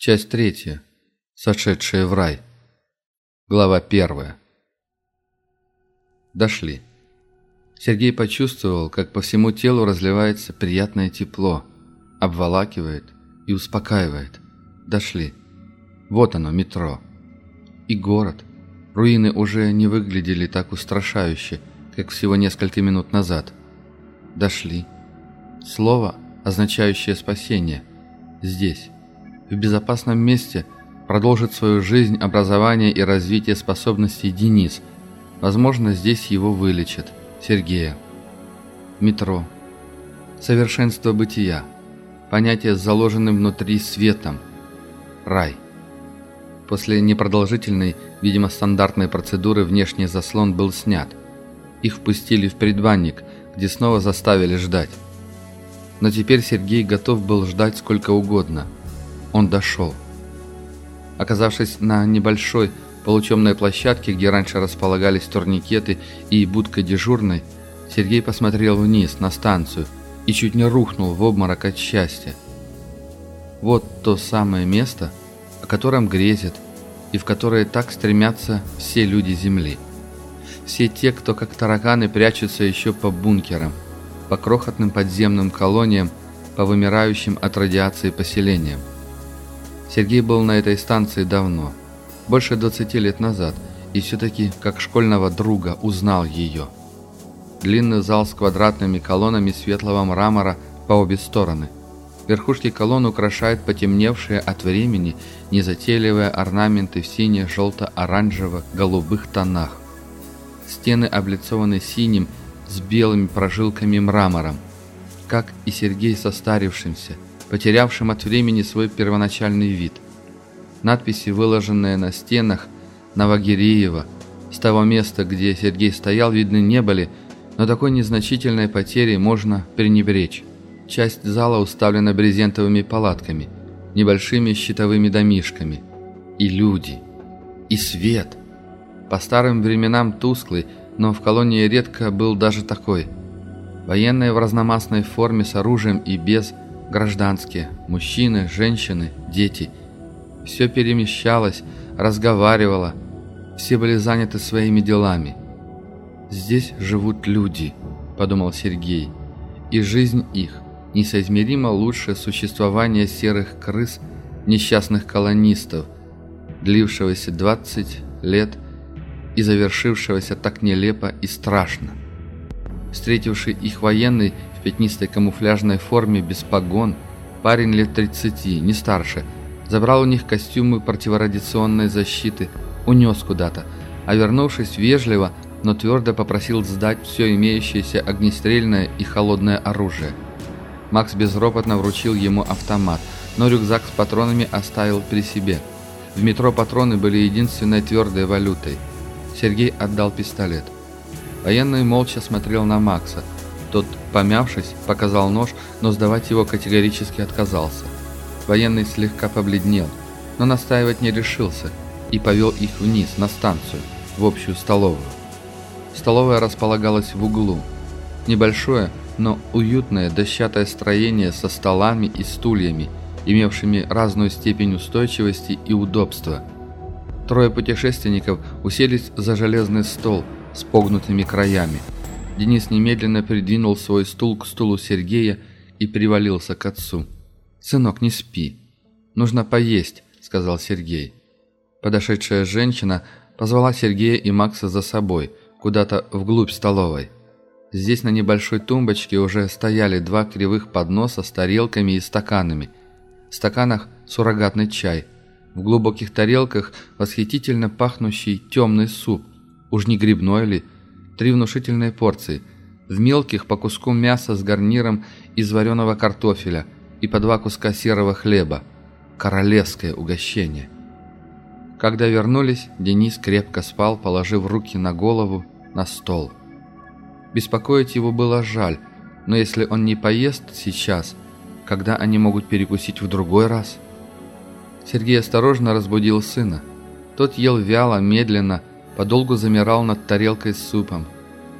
Часть третья. Сошедшие в рай. Глава первая. Дошли. Сергей почувствовал, как по всему телу разливается приятное тепло, обволакивает и успокаивает. Дошли. Вот оно, метро. И город. Руины уже не выглядели так устрашающе, как всего несколько минут назад. Дошли. Слово, означающее спасение. Здесь в безопасном месте продолжит свою жизнь, образование и развитие способностей Денис. Возможно, здесь его вылечат. Сергея. Метро. Совершенство бытия. Понятие с заложенным внутри светом. Рай. После непродолжительной, видимо, стандартной процедуры внешний заслон был снят. Их впустили в предбанник, где снова заставили ждать. Но теперь Сергей готов был ждать сколько угодно – он дошел. Оказавшись на небольшой полутемной площадке, где раньше располагались турникеты и будка дежурной, Сергей посмотрел вниз, на станцию, и чуть не рухнул в обморок от счастья. Вот то самое место, о котором грезят и в которое так стремятся все люди Земли. Все те, кто как тараканы прячутся еще по бункерам, по крохотным подземным колониям, по вымирающим от радиации поселениям. Сергей был на этой станции давно, больше 20 лет назад, и все-таки, как школьного друга, узнал ее. Длинный зал с квадратными колоннами светлого мрамора по обе стороны. Верхушки колонн украшают потемневшие от времени незатейливые орнаменты в сине-желто-оранжево-голубых тонах. Стены облицованы синим с белыми прожилками мрамором, как и Сергей состарившимся – потерявшим от времени свой первоначальный вид. Надписи, выложенные на стенах Новогиреева, с того места, где Сергей стоял, видны не были, но такой незначительной потери можно пренебречь. Часть зала уставлена брезентовыми палатками, небольшими щитовыми домишками. И люди. И свет. По старым временам тусклый, но в колонии редко был даже такой. Военные в разномастной форме с оружием и без – гражданские, мужчины, женщины, дети. Все перемещалось, разговаривало, все были заняты своими делами. «Здесь живут люди», – подумал Сергей, – «и жизнь их несоизмеримо лучше существования серых крыс, несчастных колонистов, длившегося 20 лет и завершившегося так нелепо и страшно. Встретивший их военный пятнистой камуфляжной форме без погон, парень лет 30, не старше, забрал у них костюмы противорадиационной защиты, унес куда-то, а вернувшись вежливо, но твердо попросил сдать все имеющееся огнестрельное и холодное оружие. Макс безропотно вручил ему автомат, но рюкзак с патронами оставил при себе. В метро патроны были единственной твердой валютой. Сергей отдал пистолет. Военный молча смотрел на Макса. Тот, помявшись, показал нож, но сдавать его категорически отказался. Военный слегка побледнел, но настаивать не решился и повел их вниз, на станцию, в общую столовую. Столовая располагалась в углу. Небольшое, но уютное дощатое строение со столами и стульями, имевшими разную степень устойчивости и удобства. Трое путешественников уселись за железный стол – с погнутыми краями. Денис немедленно придвинул свой стул к стулу Сергея и привалился к отцу. «Сынок, не спи. Нужно поесть», — сказал Сергей. Подошедшая женщина позвала Сергея и Макса за собой, куда-то вглубь столовой. Здесь на небольшой тумбочке уже стояли два кривых подноса с тарелками и стаканами. В стаканах суррогатный чай. В глубоких тарелках восхитительно пахнущий темный суп – Уж не грибной ли? Три внушительные порции. В мелких по куску мяса с гарниром из вареного картофеля и по два куска серого хлеба. Королевское угощение. Когда вернулись, Денис крепко спал, положив руки на голову, на стол. Беспокоить его было жаль, но если он не поест сейчас, когда они могут перекусить в другой раз? Сергей осторожно разбудил сына. Тот ел вяло, медленно, подолгу замирал над тарелкой с супом.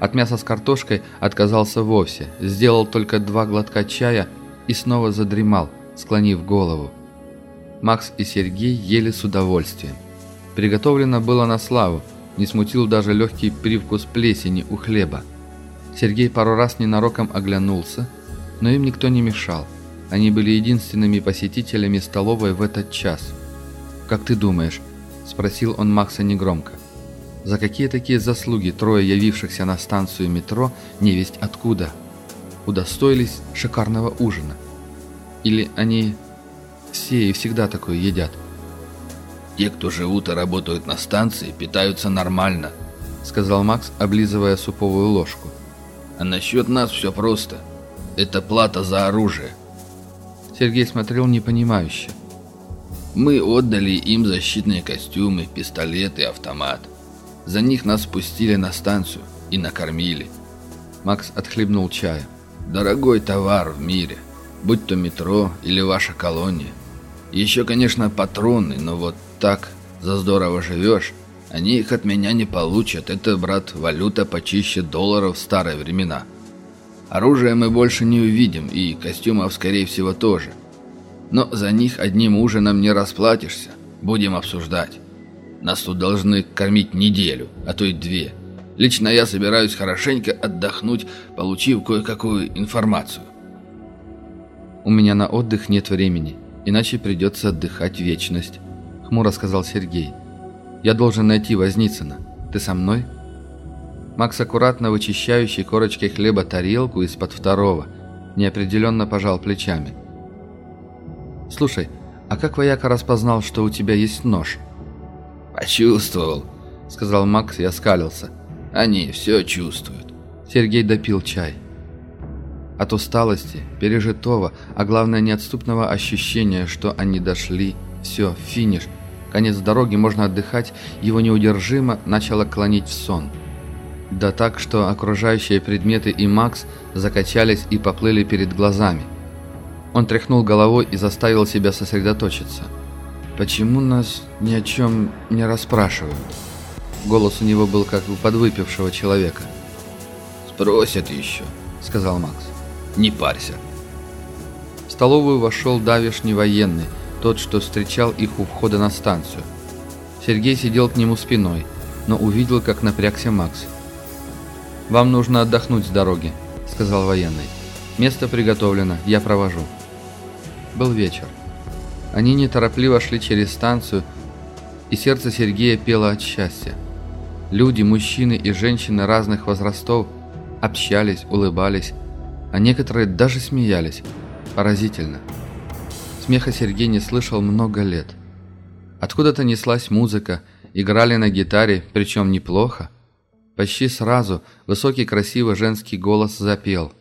От мяса с картошкой отказался вовсе, сделал только два глотка чая и снова задремал, склонив голову. Макс и Сергей ели с удовольствием. Приготовлено было на славу, не смутил даже легкий привкус плесени у хлеба. Сергей пару раз ненароком оглянулся, но им никто не мешал. Они были единственными посетителями столовой в этот час. «Как ты думаешь?» – спросил он Макса негромко. «За какие такие заслуги трое явившихся на станцию метро невесть откуда?» удостоились шикарного ужина. Или они все и всегда такое едят? «Те, кто живут и работают на станции, питаются нормально», сказал Макс, облизывая суповую ложку. «А насчет нас все просто. Это плата за оружие». Сергей смотрел непонимающе. «Мы отдали им защитные костюмы, пистолет и автомат. За них нас спустили на станцию и накормили». Макс отхлебнул чая дорогой товар в мире, будь то метро или ваша колония. Еще, конечно, патроны, но вот так, за здорово живешь, они их от меня не получат. Это, брат, валюта почище долларов в старые времена. Оружия мы больше не увидим, и костюмов, скорее всего, тоже. Но за них одним ужином не расплатишься. Будем обсуждать. Нас тут должны кормить неделю, а то и две. Лично я собираюсь хорошенько отдохнуть, получив кое-какую информацию. «У меня на отдых нет времени, иначе придется отдыхать вечность», — хмуро сказал Сергей. «Я должен найти Возницына. Ты со мной?» Макс, аккуратно вычищающий корочкой хлеба тарелку из-под второго, неопределенно пожал плечами. «Слушай, а как вояка распознал, что у тебя есть нож?» «Почувствовал», — сказал Макс и оскалился. Они все чувствуют. Сергей допил чай. От усталости, пережитого, а главное неотступного ощущения, что они дошли, все, финиш, конец дороги, можно отдыхать, его неудержимо начало клонить в сон. Да так, что окружающие предметы и Макс закачались и поплыли перед глазами. Он тряхнул головой и заставил себя сосредоточиться. «Почему нас ни о чем не расспрашивают?» Голос у него был как у подвыпившего человека. «Спросят еще», — сказал Макс. «Не парься». В столовую вошел давишний военный, тот, что встречал их у входа на станцию. Сергей сидел к нему спиной, но увидел, как напрягся Макс. «Вам нужно отдохнуть с дороги», — сказал военный. «Место приготовлено, я провожу». Был вечер. Они неторопливо шли через станцию, и сердце Сергея пело от счастья. Люди, мужчины и женщины разных возрастов общались, улыбались, а некоторые даже смеялись. Поразительно. Смеха Сергей не слышал много лет. Откуда-то неслась музыка, играли на гитаре, причем неплохо. Почти сразу высокий красивый женский голос запел.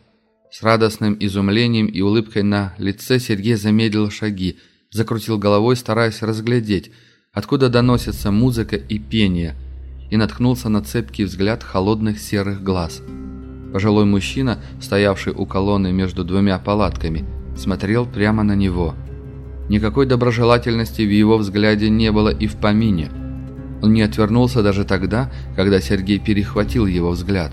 С радостным изумлением и улыбкой на лице Сергей замедлил шаги, закрутил головой, стараясь разглядеть, откуда доносится музыка и пение – и наткнулся на цепкий взгляд холодных серых глаз. Пожилой мужчина, стоявший у колонны между двумя палатками, смотрел прямо на него. Никакой доброжелательности в его взгляде не было и в помине. Он не отвернулся даже тогда, когда Сергей перехватил его взгляд.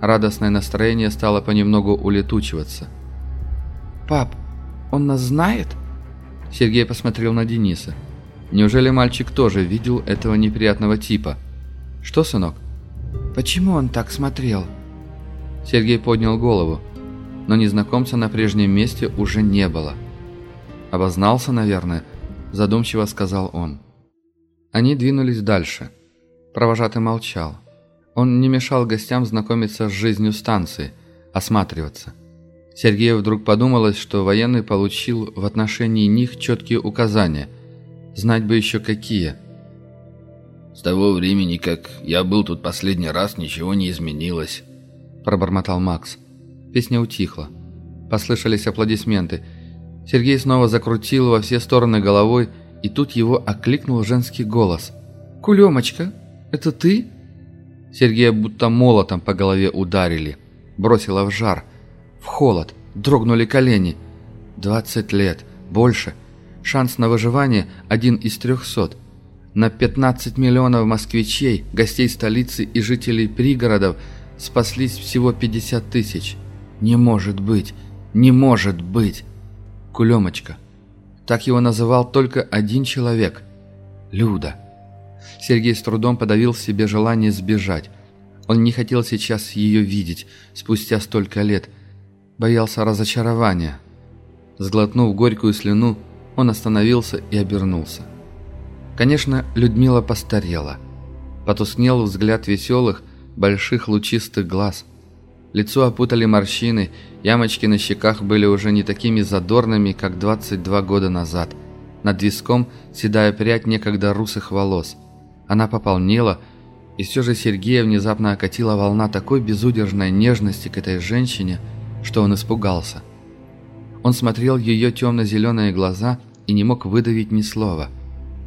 Радостное настроение стало понемногу улетучиваться. «Пап, он нас знает?» Сергей посмотрел на Дениса. Неужели мальчик тоже видел этого неприятного типа – «Что, сынок?» «Почему он так смотрел?» Сергей поднял голову, но незнакомца на прежнем месте уже не было. «Обознался, наверное», – задумчиво сказал он. Они двинулись дальше. Провожатый молчал. Он не мешал гостям знакомиться с жизнью станции, осматриваться. Сергею вдруг подумалось, что военный получил в отношении них четкие указания. Знать бы еще какие – с того времени, как я был тут последний раз, ничего не изменилось», – пробормотал Макс. Песня утихла. Послышались аплодисменты. Сергей снова закрутил во все стороны головой, и тут его окликнул женский голос. «Кулемочка, это ты?» Сергея будто молотом по голове ударили. Бросило в жар, холод, дрогнули колени. Двадцать лет, больше. Шанс на выживание один из трехсот – на 15 миллионов москвичей, гостей столицы и жителей пригородов спаслись всего 50 тысяч. Не может быть, не может быть. Кулемочка, Так его называл только один человек – Люда. Сергей с трудом подавил себе желание сбежать. Он не хотел сейчас ее видеть, спустя столько лет. Боялся разочарования. Сглотнув горькую слюну, он остановился и обернулся. Конечно, Людмила постарела. Потускнел взгляд веселых, больших лучистых глаз. Лицо опутали морщины, ямочки на щеках были уже не такими задорными, как 22 года назад. Над виском седая прядь некогда русых волос. Она пополнела, и все же Сергея внезапно окатила волна такой безудержной нежности к этой женщине, что он испугался. Он смотрел ее темно-зеленые глаза и не мог выдавить ни слова.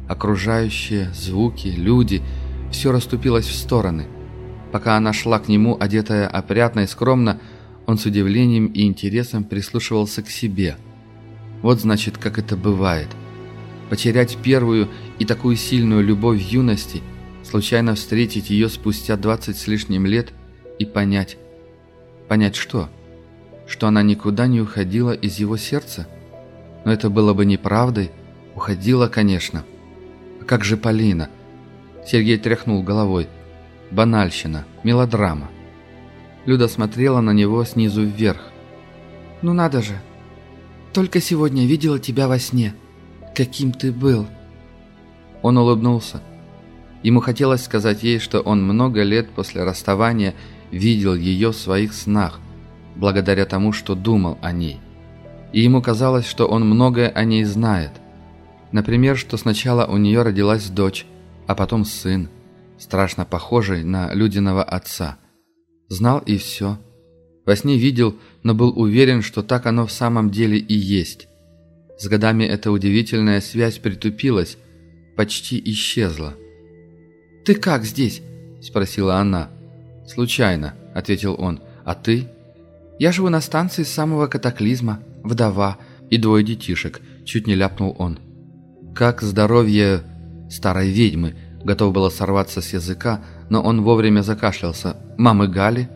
Окружающие, звуки, люди – все расступилось в стороны. Пока она шла к нему, одетая опрятно и скромно, он с удивлением и интересом прислушивался к себе. Вот значит, как это бывает. Потерять первую и такую сильную любовь юности – случайно встретить ее спустя двадцать с лишним лет и понять. Понять что? Что она никуда не уходила из его сердца? Но это было бы неправдой. Уходила, конечно. А как же Полина? Сергей тряхнул головой. Банальщина, мелодрама. Люда смотрела на него снизу вверх. «Ну надо же! Только сегодня видела тебя во сне. Каким ты был!» Он улыбнулся. Ему хотелось сказать ей, что он много лет после расставания видел ее в своих снах, благодаря тому, что думал о ней. И ему казалось, что он многое о ней знает. Например, что сначала у нее родилась дочь, а потом сын, страшно похожий на Людиного отца. Знал и все. Во сне видел, но был уверен, что так оно в самом деле и есть. С годами эта удивительная связь притупилась, почти исчезла. «Ты как здесь?» – спросила она. «Случайно», – ответил он. «А ты?» «Я живу на станции самого катаклизма, вдова и двое детишек», – чуть не ляпнул он. «Как здоровье старой ведьмы?» Готов было сорваться с языка, но он вовремя закашлялся. «Мамы Гали?»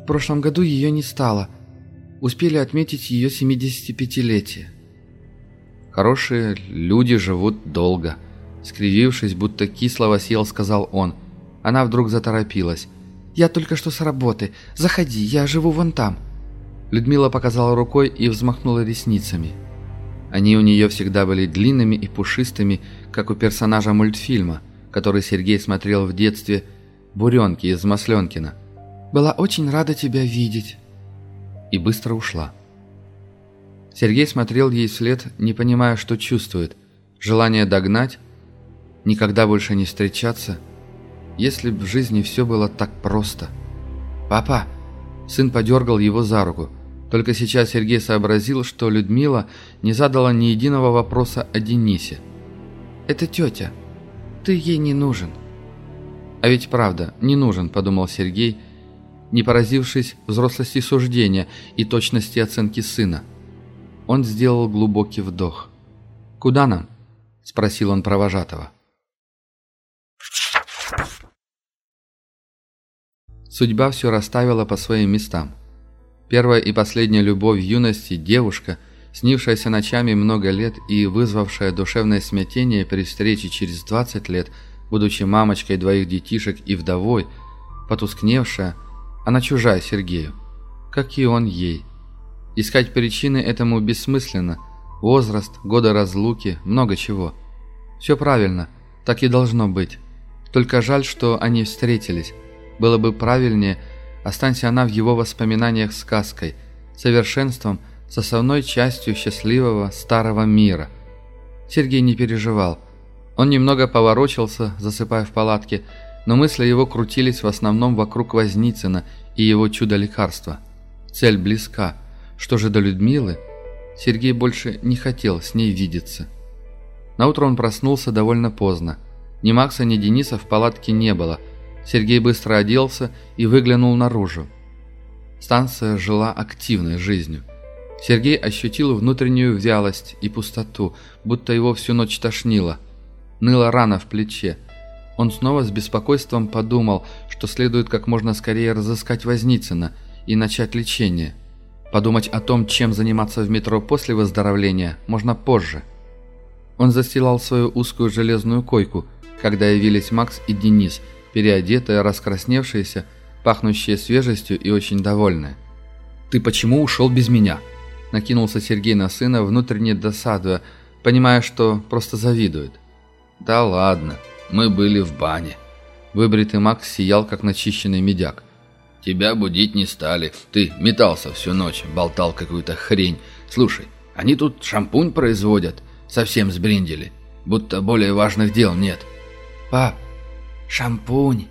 «В прошлом году ее не стало. Успели отметить ее 75-летие». «Хорошие люди живут долго», Скривившись, будто кислого съел, сказал он. Она вдруг заторопилась. «Я только что с работы. Заходи, я живу вон там». Людмила показала рукой и взмахнула ресницами. Они у нее всегда были длинными и пушистыми, как у персонажа мультфильма, который Сергей смотрел в детстве «Буренки» из Масленкина. «Была очень рада тебя видеть». И быстро ушла. Сергей смотрел ей вслед, не понимая, что чувствует. Желание догнать, никогда больше не встречаться, если б в жизни все было так просто. «Папа!» Сын подергал его за руку. Только сейчас Сергей сообразил, что Людмила не задала ни единого вопроса о Денисе. «Это тетя. Ты ей не нужен». «А ведь правда, не нужен», — подумал Сергей, не поразившись взрослости суждения и точности оценки сына. Он сделал глубокий вдох. «Куда нам?» — спросил он провожатого. Судьба все расставила по своим местам. Первая и последняя любовь юности – девушка, снившаяся ночами много лет и вызвавшая душевное смятение при встрече через 20 лет, будучи мамочкой двоих детишек и вдовой, потускневшая, она чужая Сергею, как и он ей. Искать причины этому бессмысленно. Возраст, годы разлуки, много чего. Все правильно, так и должно быть. Только жаль, что они встретились. Было бы правильнее, останься она в его воспоминаниях сказкой, совершенством, составной частью счастливого старого мира. Сергей не переживал. Он немного поворочился, засыпая в палатке, но мысли его крутились в основном вокруг Возницына и его чудо-лекарства. Цель близка. Что же до Людмилы? Сергей больше не хотел с ней видеться. Наутро он проснулся довольно поздно. Ни Макса, ни Дениса в палатке не было – Сергей быстро оделся и выглянул наружу. Станция жила активной жизнью. Сергей ощутил внутреннюю вялость и пустоту, будто его всю ночь тошнило. Ныла рана в плече. Он снова с беспокойством подумал, что следует как можно скорее разыскать Возницына и начать лечение. Подумать о том, чем заниматься в метро после выздоровления, можно позже. Он застилал свою узкую железную койку, когда явились Макс и Денис, переодетые, раскрасневшиеся, пахнущие свежестью и очень довольные. «Ты почему ушел без меня?» Накинулся Сергей на сына, внутренне досадуя, понимая, что просто завидует. «Да ладно, мы были в бане». Выбритый Макс сиял, как начищенный медяк. «Тебя будить не стали. Ты метался всю ночь, болтал какую-то хрень. Слушай, они тут шампунь производят. Совсем сбриндили. Будто более важных дел нет». «Пап, шампунь!»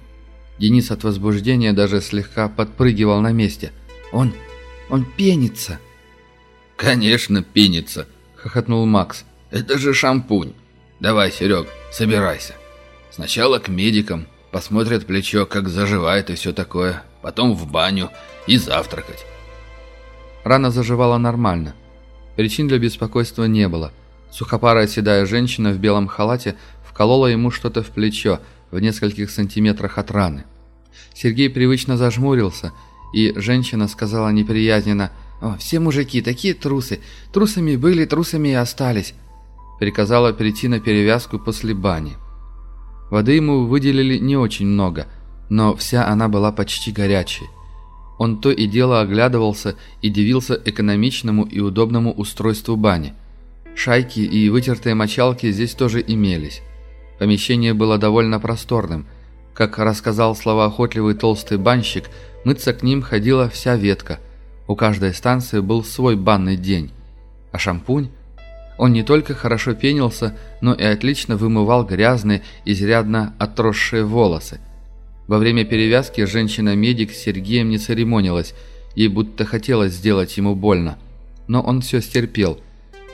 Денис от возбуждения даже слегка подпрыгивал на месте. «Он... он пенится!» «Конечно, пенится!» — хохотнул Макс. «Это же шампунь! Давай, Серег, собирайся. Сначала к медикам, посмотрят плечо, как заживает и все такое. Потом в баню и завтракать». Рана заживала нормально. Причин для беспокойства не было. Сухопарая седая женщина в белом халате вколола ему что-то в плечо в нескольких сантиметрах от раны. Сергей привычно зажмурился, и женщина сказала неприязненно – «О, все мужики такие трусы. Трусами были, трусами и остались». Приказала перейти на перевязку после бани. Воды ему выделили не очень много, но вся она была почти горячей. Он то и дело оглядывался и дивился экономичному и удобному устройству бани. Шайки и вытертые мочалки здесь тоже имелись. Помещение было довольно просторным. Как рассказал словоохотливый толстый банщик, мыться к ним ходила вся ветка – у каждой станции был свой банный день. А шампунь? Он не только хорошо пенился, но и отлично вымывал грязные, изрядно отросшие волосы. Во время перевязки женщина-медик с Сергеем не церемонилась, ей будто хотелось сделать ему больно. Но он все стерпел,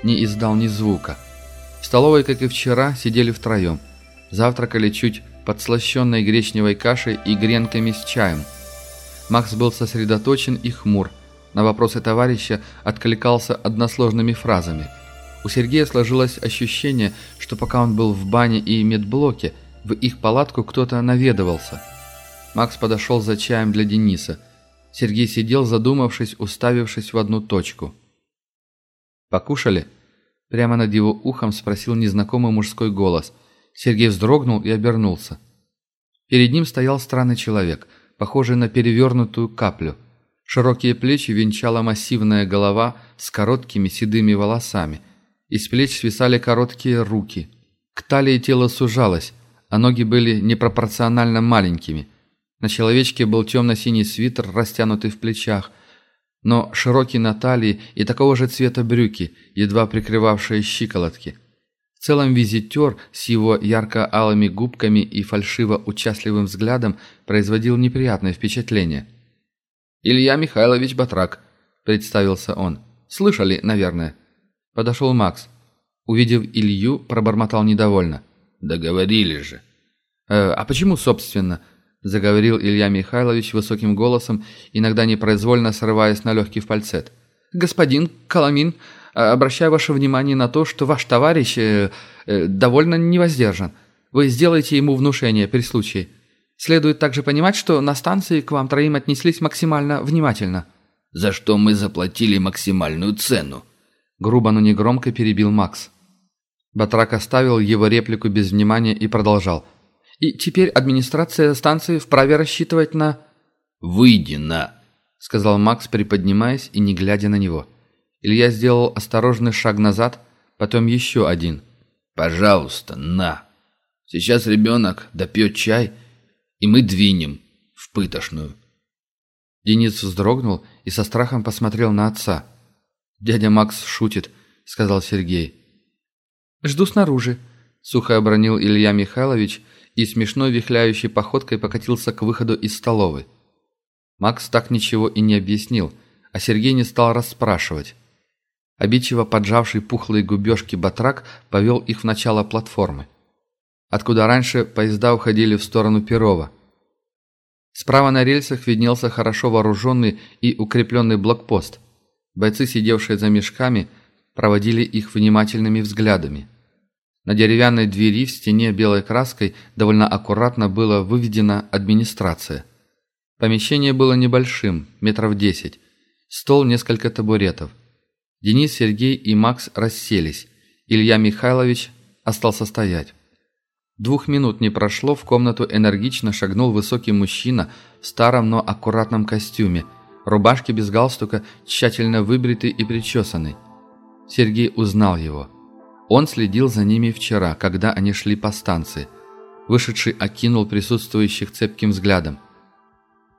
не издал ни звука. В столовой, как и вчера, сидели втроем. Завтракали чуть подслащенной гречневой кашей и гренками с чаем. Макс был сосредоточен и хмур – на вопросы товарища откликался односложными фразами. У Сергея сложилось ощущение, что пока он был в бане и медблоке, в их палатку кто-то наведывался. Макс подошел за чаем для Дениса. Сергей сидел, задумавшись, уставившись в одну точку. «Покушали?» Прямо над его ухом спросил незнакомый мужской голос. Сергей вздрогнул и обернулся. Перед ним стоял странный человек, похожий на перевернутую каплю – Широкие плечи венчала массивная голова с короткими седыми волосами. Из плеч свисали короткие руки. К талии тело сужалось, а ноги были непропорционально маленькими. На человечке был темно-синий свитер, растянутый в плечах, но широкий на талии и такого же цвета брюки, едва прикрывавшие щиколотки. В целом визитер с его ярко-алыми губками и фальшиво-участливым взглядом производил неприятное впечатление – «Илья Михайлович Батрак», — представился он. «Слышали, наверное». Подошел Макс. Увидев Илью, пробормотал недовольно. «Договорились же». «Э, «А почему, собственно?» — заговорил Илья Михайлович высоким голосом, иногда непроизвольно срываясь на легкий фальцет. «Господин Коломин, обращаю ваше внимание на то, что ваш товарищ э, э, довольно невоздержан. Вы сделаете ему внушение при случае». Следует также понимать, что на станции к вам троим отнеслись максимально внимательно». «За что мы заплатили максимальную цену?» Грубо, но негромко перебил Макс. Батрак оставил его реплику без внимания и продолжал. «И теперь администрация станции вправе рассчитывать на...» «Выйди на...» — сказал Макс, приподнимаясь и не глядя на него. Илья сделал осторожный шаг назад, потом еще один. «Пожалуйста, на. Сейчас ребенок допьет чай и мы двинем в пытошную». Денис вздрогнул и со страхом посмотрел на отца. «Дядя Макс шутит», — сказал Сергей. «Жду снаружи», — сухо обронил Илья Михайлович и смешной вихляющей походкой покатился к выходу из столовой. Макс так ничего и не объяснил, а Сергей не стал расспрашивать. Обидчиво поджавший пухлые губежки батрак повел их в начало платформы откуда раньше поезда уходили в сторону Перова. Справа на рельсах виднелся хорошо вооруженный и укрепленный блокпост. Бойцы, сидевшие за мешками, проводили их внимательными взглядами. На деревянной двери в стене белой краской довольно аккуратно было выведена администрация. Помещение было небольшим, метров десять. Стол, несколько табуретов. Денис, Сергей и Макс расселись. Илья Михайлович остался стоять. Двух минут не прошло, в комнату энергично шагнул высокий мужчина в старом, но аккуратном костюме, рубашке без галстука, тщательно выбритый и причесанный. Сергей узнал его. Он следил за ними вчера, когда они шли по станции. Вышедший окинул присутствующих цепким взглядом.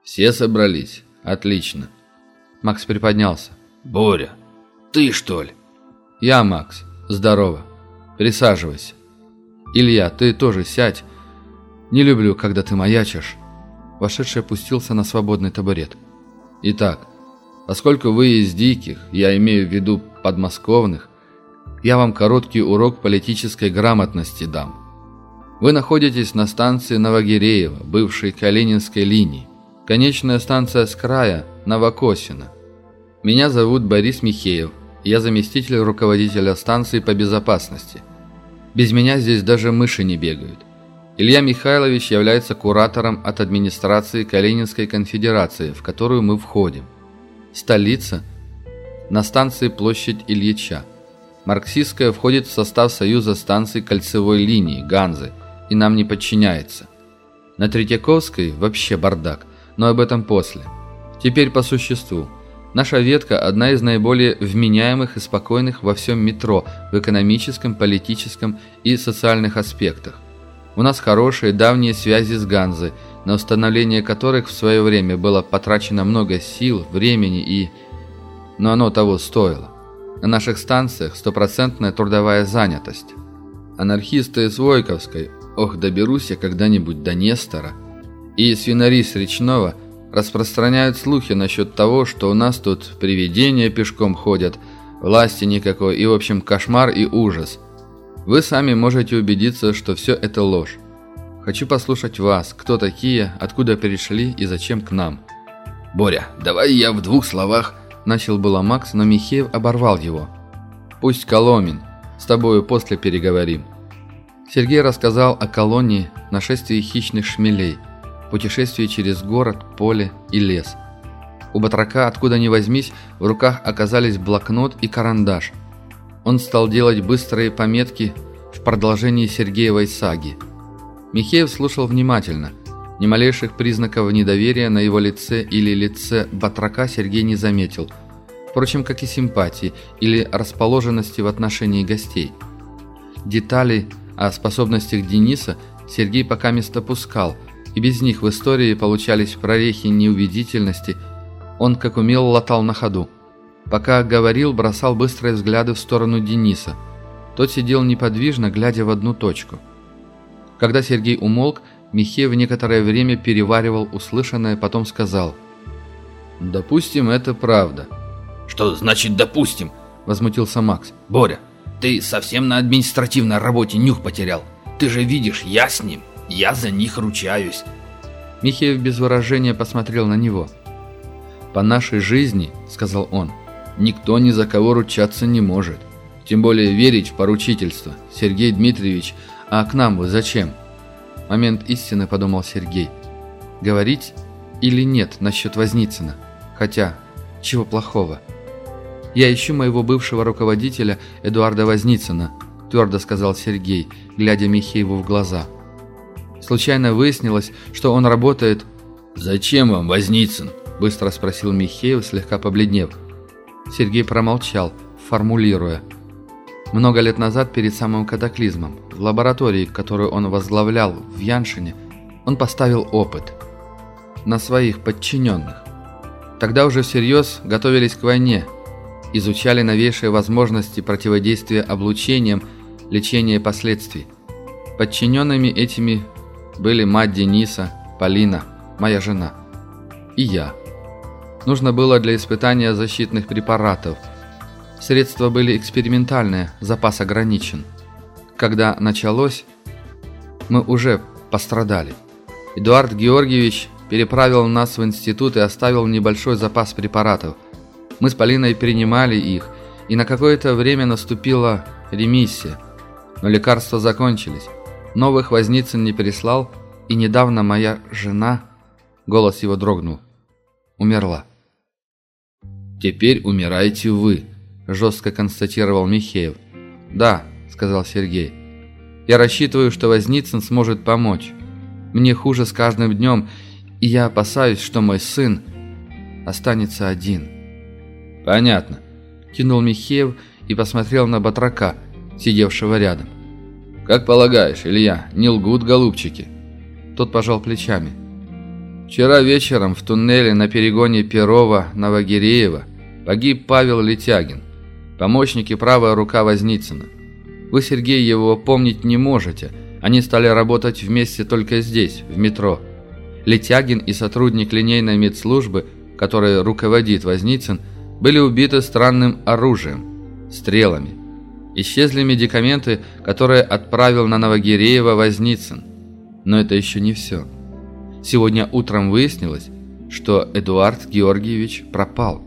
«Все собрались? Отлично». Макс приподнялся. «Боря, ты что ли?» «Я, Макс. Здорово. Присаживайся». «Илья, ты тоже сядь. Не люблю, когда ты маячишь». Вошедший опустился на свободный табурет. «Итак, поскольку вы из диких, я имею в виду подмосковных, я вам короткий урок политической грамотности дам. Вы находитесь на станции Новогиреево, бывшей Калининской линии. Конечная станция с края – Новокосино. Меня зовут Борис Михеев, я заместитель руководителя станции по безопасности. Без меня здесь даже мыши не бегают. Илья Михайлович является куратором от администрации Калининской конфедерации, в которую мы входим. Столица – на станции площадь Ильича. Марксистская входит в состав Союза станций кольцевой линии, Ганзы, и нам не подчиняется. На Третьяковской вообще бардак, но об этом после. Теперь по существу. Наша ветка – одна из наиболее вменяемых и спокойных во всем метро в экономическом, политическом и социальных аспектах. У нас хорошие давние связи с Ганзой, на установление которых в свое время было потрачено много сил, времени и... Но оно того стоило. На наших станциях стопроцентная трудовая занятость. Анархисты из Войковской, ох, доберусь я когда-нибудь до Нестора, и свинари с Речного – распространяют слухи насчет того, что у нас тут привидения пешком ходят, власти никакой и, в общем, кошмар и ужас. Вы сами можете убедиться, что все это ложь. Хочу послушать вас, кто такие, откуда перешли и зачем к нам. «Боря, давай я в двух словах...» Начал было Макс, но Михеев оборвал его. «Пусть Коломин. С тобою после переговорим». Сергей рассказал о колонии, нашествии хищных шмелей – путешествие через город, поле и лес. У батрака, откуда ни возьмись, в руках оказались блокнот и карандаш. Он стал делать быстрые пометки в продолжении Сергеевой саги. Михеев слушал внимательно. Ни малейших признаков недоверия на его лице или лице батрака Сергей не заметил. Впрочем, как и симпатии или расположенности в отношении гостей. Детали о способностях Дениса Сергей пока место пускал – и без них в истории получались прорехи неубедительности, он как умел латал на ходу. Пока говорил, бросал быстрые взгляды в сторону Дениса. Тот сидел неподвижно, глядя в одну точку. Когда Сергей умолк, Михеев некоторое время переваривал услышанное, потом сказал «Допустим, это правда». «Что значит «допустим»?» – возмутился Макс. «Боря, ты совсем на административной работе нюх потерял. Ты же видишь, я с ним». Я за них ручаюсь». Михеев без выражения посмотрел на него. «По нашей жизни, — сказал он, — никто ни за кого ручаться не может. Тем более верить в поручительство. Сергей Дмитриевич, а к нам вы зачем?» Момент истины, подумал Сергей. «Говорить или нет насчет Возницына? Хотя, чего плохого?» «Я ищу моего бывшего руководителя Эдуарда Возницына», твердо сказал Сергей, глядя Михееву в глаза. Случайно выяснилось, что он работает... «Зачем вам Возницын?» – быстро спросил Михеев, слегка побледнев. Сергей промолчал, формулируя. Много лет назад, перед самым катаклизмом, в лаборатории, которую он возглавлял в Яншине, он поставил опыт. На своих подчиненных. Тогда уже всерьез готовились к войне, изучали новейшие возможности противодействия облучением, лечения последствий. Подчиненными этими были мать Дениса, Полина, моя жена. И я. Нужно было для испытания защитных препаратов. Средства были экспериментальные, запас ограничен. Когда началось, мы уже пострадали. Эдуард Георгиевич переправил нас в институт и оставил небольшой запас препаратов. Мы с Полиной принимали их, и на какое-то время наступила ремиссия. Но лекарства закончились. Новых Возницын не переслал, и недавно моя жена, голос его дрогнул, умерла. «Теперь умираете вы», – жестко констатировал Михеев. «Да», – сказал Сергей. Я рассчитываю, что Возницын сможет помочь. Мне хуже с каждым днем, и я опасаюсь, что мой сын останется один». «Понятно», – кинул Михеев и посмотрел на батрака, сидевшего рядом. «Как полагаешь, Илья, не лгут голубчики?» Тот пожал плечами. «Вчера вечером в туннеле на перегоне Перова-Новогиреева погиб Павел Летягин, помощник и правая рука Возницына. Вы, Сергей, его помнить не можете. Они стали работать вместе только здесь, в метро. Летягин и сотрудник линейной медслужбы, который руководит Возницын, были убиты странным оружием – стрелами. Исчезли медикаменты, которые отправил на Новогиреева Возницын. Но это еще не все. Сегодня утром выяснилось, что Эдуард Георгиевич пропал.